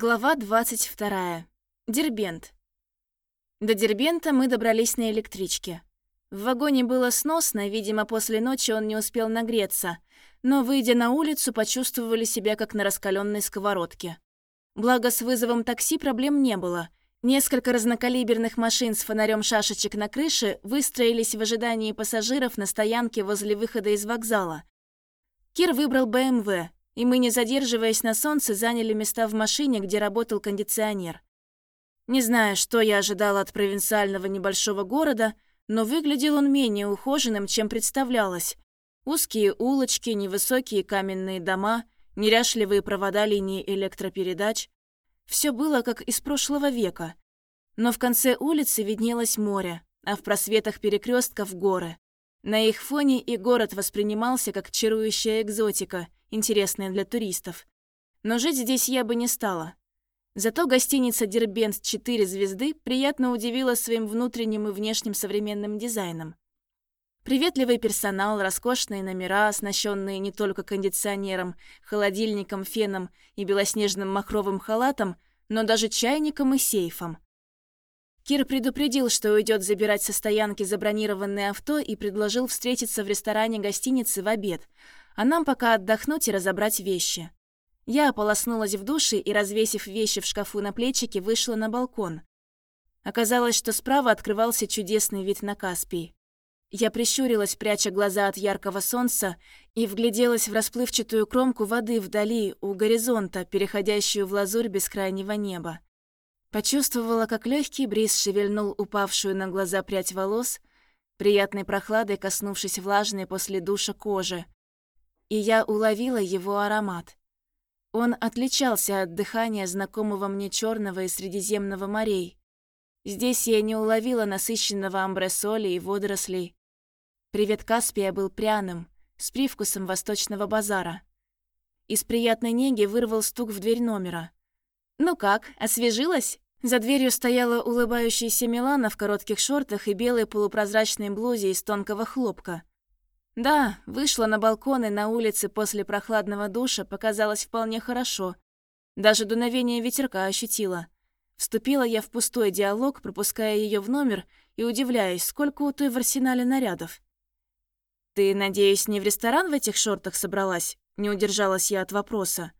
Глава 22. Дербент. До Дербента мы добрались на электричке. В вагоне было сносно, видимо, после ночи он не успел нагреться, но, выйдя на улицу, почувствовали себя как на раскаленной сковородке. Благо, с вызовом такси проблем не было. Несколько разнокалиберных машин с фонарем шашечек на крыше выстроились в ожидании пассажиров на стоянке возле выхода из вокзала. Кир выбрал БМВ, и мы, не задерживаясь на солнце, заняли места в машине, где работал кондиционер. Не знаю, что я ожидала от провинциального небольшого города, но выглядел он менее ухоженным, чем представлялось. Узкие улочки, невысокие каменные дома, неряшливые провода линии электропередач. Все было как из прошлого века. Но в конце улицы виднелось море, а в просветах перекрестков горы. На их фоне и город воспринимался как чарующая экзотика – интересное для туристов. Но жить здесь я бы не стала. Зато гостиница «Дербент» 4 звезды приятно удивила своим внутренним и внешним современным дизайном. Приветливый персонал, роскошные номера, оснащенные не только кондиционером, холодильником, феном и белоснежным махровым халатом, но даже чайником и сейфом. Кир предупредил, что уйдет забирать со стоянки забронированное авто и предложил встретиться в ресторане гостиницы в обед, а нам пока отдохнуть и разобрать вещи. Я ополоснулась в душе и, развесив вещи в шкафу на плечике, вышла на балкон. Оказалось, что справа открывался чудесный вид на Каспий. Я прищурилась, пряча глаза от яркого солнца, и вгляделась в расплывчатую кромку воды вдали, у горизонта, переходящую в лазурь бескрайнего неба. Почувствовала, как легкий бриз шевельнул упавшую на глаза прядь волос, приятной прохладой коснувшись влажной после душа кожи, и я уловила его аромат. Он отличался от дыхания знакомого мне черного и средиземного морей. Здесь я не уловила насыщенного амбре-соли и водорослей. Привет Каспия был пряным, с привкусом восточного базара. Из приятной неги вырвал стук в дверь номера. «Ну как, освежилась?» За дверью стояла улыбающаяся Милана в коротких шортах и белой полупрозрачной блузе из тонкого хлопка. Да, вышла на балкон и на улице после прохладного душа показалось вполне хорошо. Даже дуновение ветерка ощутила. Вступила я в пустой диалог, пропуская ее в номер и удивляясь, сколько у той в арсенале нарядов. «Ты, надеюсь, не в ресторан в этих шортах собралась?» Не удержалась я от вопроса.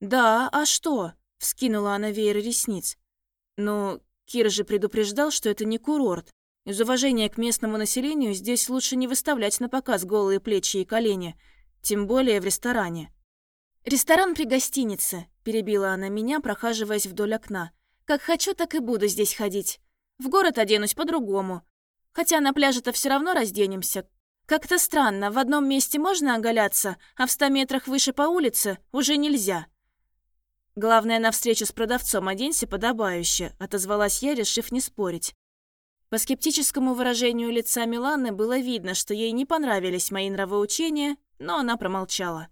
«Да, а что?» — вскинула она веер ресниц. «Ну, Кир же предупреждал, что это не курорт. Из уважения к местному населению здесь лучше не выставлять на показ голые плечи и колени, тем более в ресторане. «Ресторан при гостинице», – перебила она меня, прохаживаясь вдоль окна. «Как хочу, так и буду здесь ходить. В город оденусь по-другому. Хотя на пляже-то все равно разденемся. Как-то странно, в одном месте можно оголяться, а в ста метрах выше по улице уже нельзя». «Главное, на встречу с продавцом оденься подобающе», – отозвалась я, решив не спорить. По скептическому выражению лица Миланы было видно, что ей не понравились мои нравоучения, но она промолчала.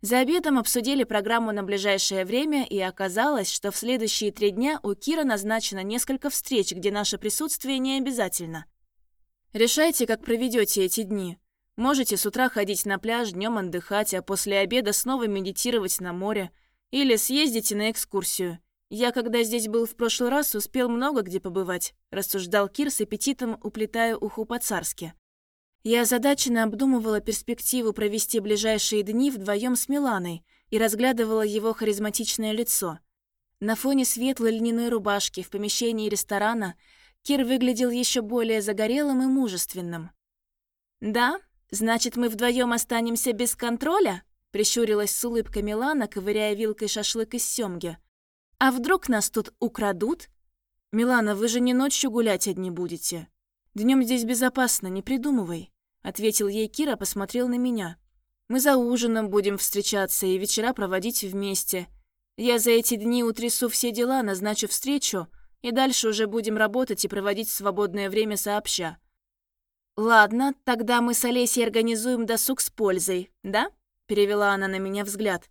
За обедом обсудили программу на ближайшее время, и оказалось, что в следующие три дня у Кира назначено несколько встреч, где наше присутствие не обязательно. Решайте, как проведете эти дни. Можете с утра ходить на пляж, днем отдыхать, а после обеда снова медитировать на море. Или съездите на экскурсию. «Я, когда здесь был в прошлый раз, успел много где побывать», – рассуждал Кир с аппетитом, уплетая уху по-царски. Я озадаченно обдумывала перспективу провести ближайшие дни вдвоем с Миланой и разглядывала его харизматичное лицо. На фоне светлой льняной рубашки в помещении ресторана Кир выглядел еще более загорелым и мужественным. «Да? Значит, мы вдвоем останемся без контроля?» – прищурилась с улыбкой Милана, ковыряя вилкой шашлык из семги – а вдруг нас тут украдут? Милана, вы же не ночью гулять одни будете. Днем здесь безопасно, не придумывай, ответил ей Кира, посмотрел на меня. Мы за ужином будем встречаться и вечера проводить вместе. Я за эти дни утрясу все дела, назначу встречу, и дальше уже будем работать и проводить свободное время сообща. Ладно, тогда мы с Олесей организуем досуг с пользой, да? Перевела она на меня взгляд.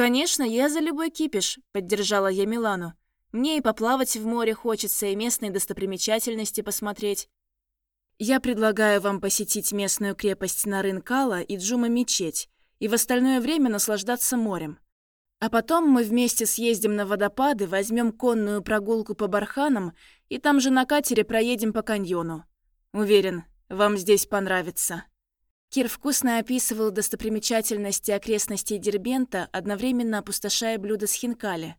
«Конечно, я за любой кипиш», — поддержала я Милану. «Мне и поплавать в море хочется, и местные достопримечательности посмотреть». «Я предлагаю вам посетить местную крепость Нарынкала и Джума-мечеть, и в остальное время наслаждаться морем. А потом мы вместе съездим на водопады, возьмем конную прогулку по барханам и там же на катере проедем по каньону. Уверен, вам здесь понравится». Кир вкусно описывал достопримечательности окрестностей Дербента, одновременно опустошая блюдо с хинкали.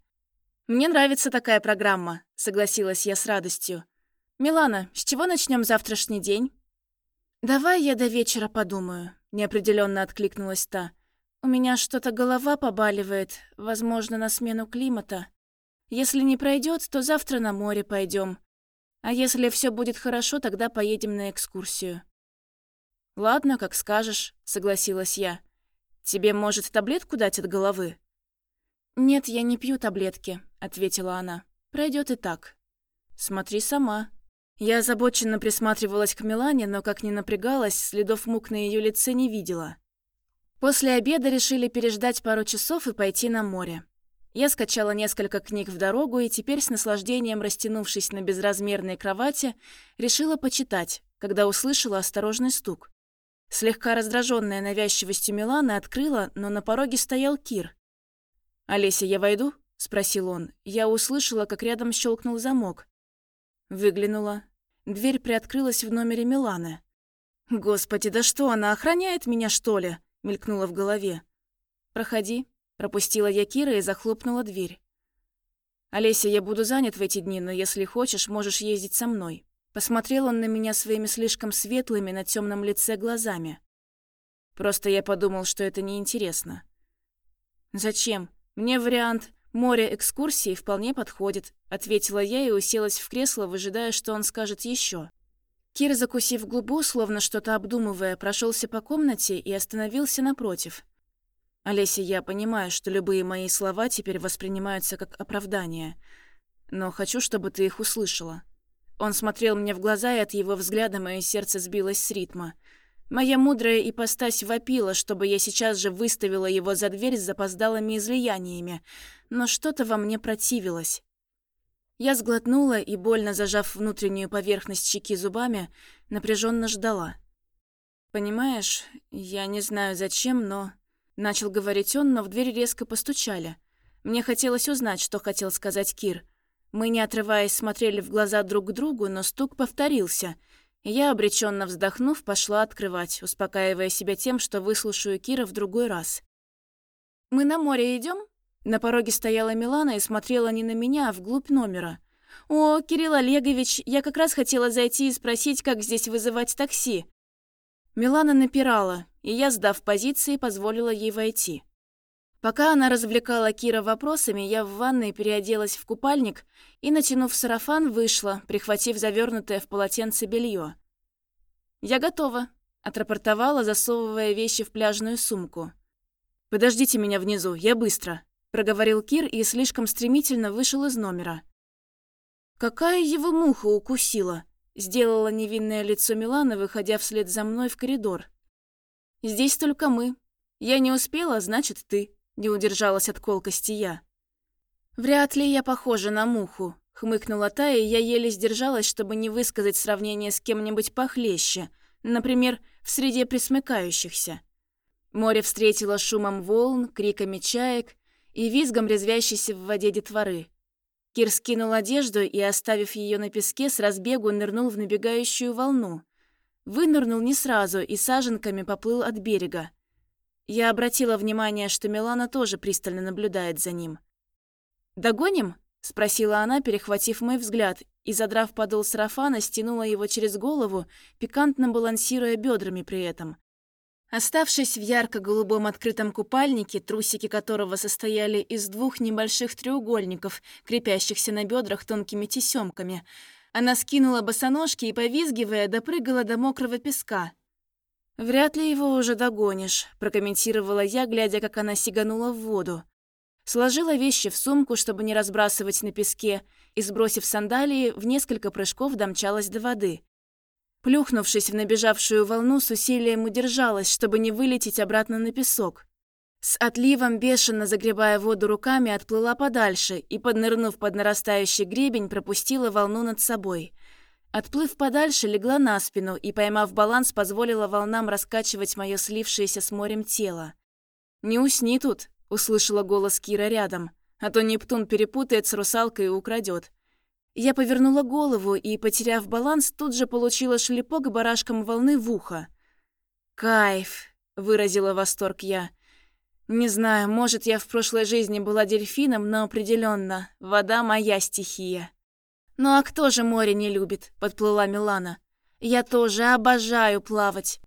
«Мне нравится такая программа», — согласилась я с радостью. «Милана, с чего начнем завтрашний день?» «Давай я до вечера подумаю», — неопределенно откликнулась та. У меня что-то голова побаливает, возможно, на смену климата. Если не пройдет, то завтра на море пойдем. А если все будет хорошо, тогда поедем на экскурсию. Ладно, как скажешь, согласилась я. Тебе, может, таблетку дать от головы? Нет, я не пью таблетки, ответила она. Пройдет и так. Смотри сама. Я озабоченно присматривалась к Милане, но как ни напрягалась, следов мук на ее лице не видела. После обеда решили переждать пару часов и пойти на море. Я скачала несколько книг в дорогу и теперь с наслаждением растянувшись на безразмерной кровати, решила почитать, когда услышала осторожный стук. Слегка раздраженная навязчивостью Миланы открыла, но на пороге стоял Кир. «Олеся, я войду?» – спросил он. Я услышала, как рядом щелкнул замок. Выглянула. Дверь приоткрылась в номере Миланы. «Господи, да что, она охраняет меня, что ли?» мелькнуло в голове. «Проходи», — пропустила я Кира и захлопнула дверь. «Олеся, я буду занят в эти дни, но если хочешь, можешь ездить со мной». Посмотрел он на меня своими слишком светлыми на темном лице глазами. Просто я подумал, что это неинтересно. «Зачем? Мне вариант море экскурсии вполне подходит», ответила я и уселась в кресло, выжидая, что он скажет еще. Кир, закусив губу, словно что-то обдумывая, прошелся по комнате и остановился напротив. «Олеся, я понимаю, что любые мои слова теперь воспринимаются как оправдание, но хочу, чтобы ты их услышала». Он смотрел мне в глаза, и от его взгляда мое сердце сбилось с ритма. Моя мудрая ипостась вопила, чтобы я сейчас же выставила его за дверь с запоздалыми излияниями, но что-то во мне противилось. Я сглотнула и, больно зажав внутреннюю поверхность щеки зубами, напряженно ждала. «Понимаешь, я не знаю зачем, но...» Начал говорить он, но в дверь резко постучали. Мне хотелось узнать, что хотел сказать Кир. Мы, не отрываясь, смотрели в глаза друг другу, но стук повторился. Я, обреченно вздохнув, пошла открывать, успокаивая себя тем, что выслушаю Кира в другой раз. «Мы на море идем? На пороге стояла Милана и смотрела не на меня, а вглубь номера. «О, Кирилл Олегович, я как раз хотела зайти и спросить, как здесь вызывать такси». Милана напирала, и я, сдав позиции, позволила ей войти. Пока она развлекала Кира вопросами, я в ванной переоделась в купальник и, натянув сарафан, вышла, прихватив завернутое в полотенце белье. «Я готова», — отрапортовала, засовывая вещи в пляжную сумку. «Подождите меня внизу, я быстро», проговорил Кир и слишком стремительно вышел из номера. «Какая его муха укусила?» — сделала невинное лицо Милана, выходя вслед за мной в коридор. «Здесь только мы. Я не успела, значит, ты», — не удержалась от колкости я. «Вряд ли я похожа на муху», — хмыкнула та, и я еле сдержалась, чтобы не высказать сравнение с кем-нибудь похлеще, например, в среде присмыкающихся. Море встретило шумом волн, криками чаек и визгом резвящейся в воде детворы. Кир скинул одежду и, оставив ее на песке, с разбегу нырнул в набегающую волну. Вынырнул не сразу и саженками поплыл от берега. Я обратила внимание, что Милана тоже пристально наблюдает за ним. «Догоним?» — спросила она, перехватив мой взгляд, и, задрав подол сарафана, стянула его через голову, пикантно балансируя бедрами при этом. Оставшись в ярко-голубом открытом купальнике, трусики которого состояли из двух небольших треугольников, крепящихся на бедрах тонкими тесемками, она скинула босоножки и, повизгивая, допрыгала до мокрого песка. «Вряд ли его уже догонишь», — прокомментировала я, глядя, как она сиганула в воду. Сложила вещи в сумку, чтобы не разбрасывать на песке, и, сбросив сандалии, в несколько прыжков домчалась до воды. Плюхнувшись в набежавшую волну, с усилием удержалась, чтобы не вылететь обратно на песок. С отливом, бешено загребая воду руками, отплыла подальше и, поднырнув под нарастающий гребень, пропустила волну над собой. Отплыв подальше, легла на спину и, поймав баланс, позволила волнам раскачивать мое слившееся с морем тело. «Не усни тут», — услышала голос Кира рядом, а то Нептун перепутает с русалкой и украдет. Я повернула голову и, потеряв баланс, тут же получила шлепок барашком волны в ухо. «Кайф!» — выразила восторг я. «Не знаю, может, я в прошлой жизни была дельфином, но определенно вода моя стихия». «Ну а кто же море не любит?» — подплыла Милана. «Я тоже обожаю плавать».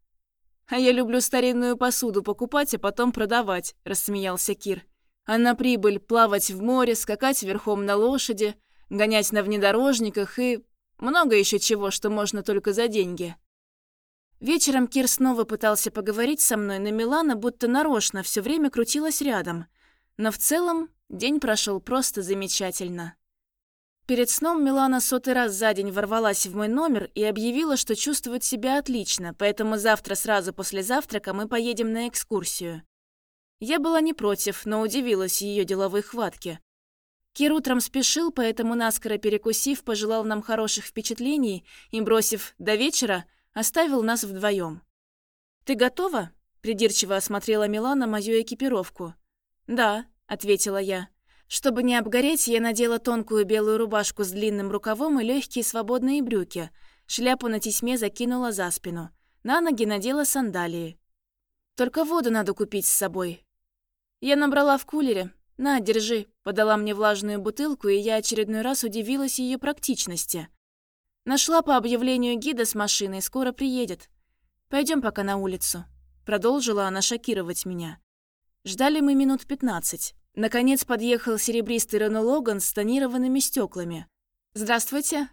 «А я люблю старинную посуду покупать, а потом продавать», — рассмеялся Кир. «А на прибыль плавать в море, скакать верхом на лошади, гонять на внедорожниках и много еще чего, что можно только за деньги». Вечером Кир снова пытался поговорить со мной, но Милана будто нарочно все время крутилась рядом. Но в целом день прошел просто замечательно. Перед сном Милана сотый раз за день ворвалась в мой номер и объявила, что чувствует себя отлично, поэтому завтра сразу после завтрака мы поедем на экскурсию. Я была не против, но удивилась ее деловой хватке. Кир утром спешил, поэтому наскоро перекусив, пожелал нам хороших впечатлений и, бросив «до вечера», оставил нас вдвоем. «Ты готова?» – придирчиво осмотрела Милана мою экипировку. «Да», – ответила я. Чтобы не обгореть, я надела тонкую белую рубашку с длинным рукавом и легкие свободные брюки. Шляпу на тесьме закинула за спину. На ноги надела сандалии. Только воду надо купить с собой. Я набрала в кулере. «На, держи», — подала мне влажную бутылку, и я очередной раз удивилась ее практичности. Нашла по объявлению гида с машиной, скоро приедет. Пойдем пока на улицу. Продолжила она шокировать меня. Ждали мы минут пятнадцать. Наконец подъехал серебристый Рено Логан с тонированными стеклами. «Здравствуйте».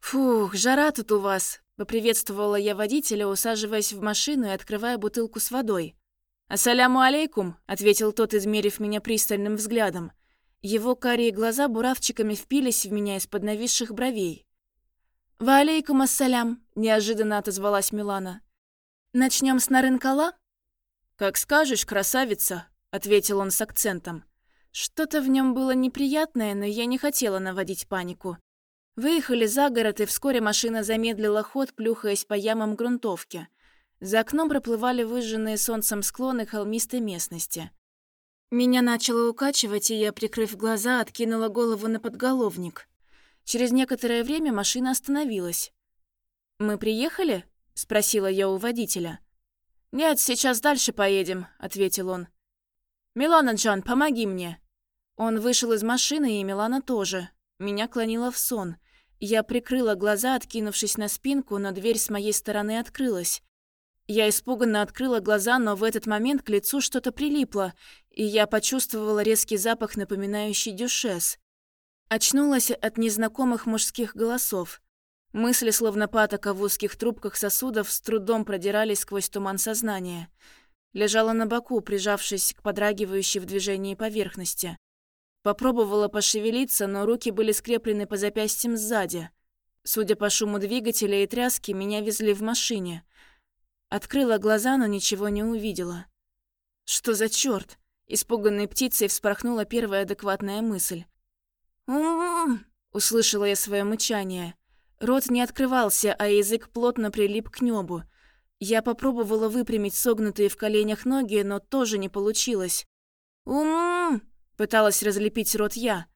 «Фух, жара тут у вас», — поприветствовала я водителя, усаживаясь в машину и открывая бутылку с водой. «Ассаляму алейкум», — ответил тот, измерив меня пристальным взглядом. Его карие глаза буравчиками впились в меня из-под нависших бровей. «Ва алейкум ассалям», — неожиданно отозвалась Милана. «Начнем с Нарынкала?» «Как скажешь, красавица», — ответил он с акцентом. Что-то в нем было неприятное, но я не хотела наводить панику. Выехали за город, и вскоре машина замедлила ход, плюхаясь по ямам грунтовки. За окном проплывали выжженные солнцем склоны холмистой местности. Меня начало укачивать, и я, прикрыв глаза, откинула голову на подголовник. Через некоторое время машина остановилась. «Мы приехали?» — спросила я у водителя. «Нет, сейчас дальше поедем», — ответил он. «Милана, Джан, помоги мне!» Он вышел из машины, и Милана тоже. Меня клонило в сон. Я прикрыла глаза, откинувшись на спинку, но дверь с моей стороны открылась. Я испуганно открыла глаза, но в этот момент к лицу что-то прилипло, и я почувствовала резкий запах, напоминающий дюшес. Очнулась от незнакомых мужских голосов. Мысли, словно патока в узких трубках сосудов, с трудом продирались сквозь туман сознания. Лежала на боку, прижавшись к подрагивающей в движении поверхности. Попробовала пошевелиться, но руки были скреплены по запястьям сзади. Судя по шуму двигателя и тряски, меня везли в машине. Открыла глаза, но ничего не увидела. Что за чёрт? Испуганной птицей вспорхнула первая адекватная мысль. «Ум-ум-ум!» услышала я свое мычание. Рот не открывался, а язык плотно прилип к небу. Я попробовала выпрямить согнутые в коленях ноги, но тоже не получилось. ум пыталась разлепить рот я.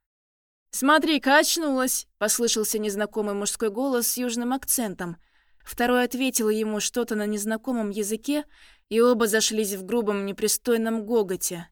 «Смотри-ка, очнулась!» — послышался незнакомый мужской голос с южным акцентом. Второй ответил ему что-то на незнакомом языке, и оба зашлись в грубом непристойном гоготе.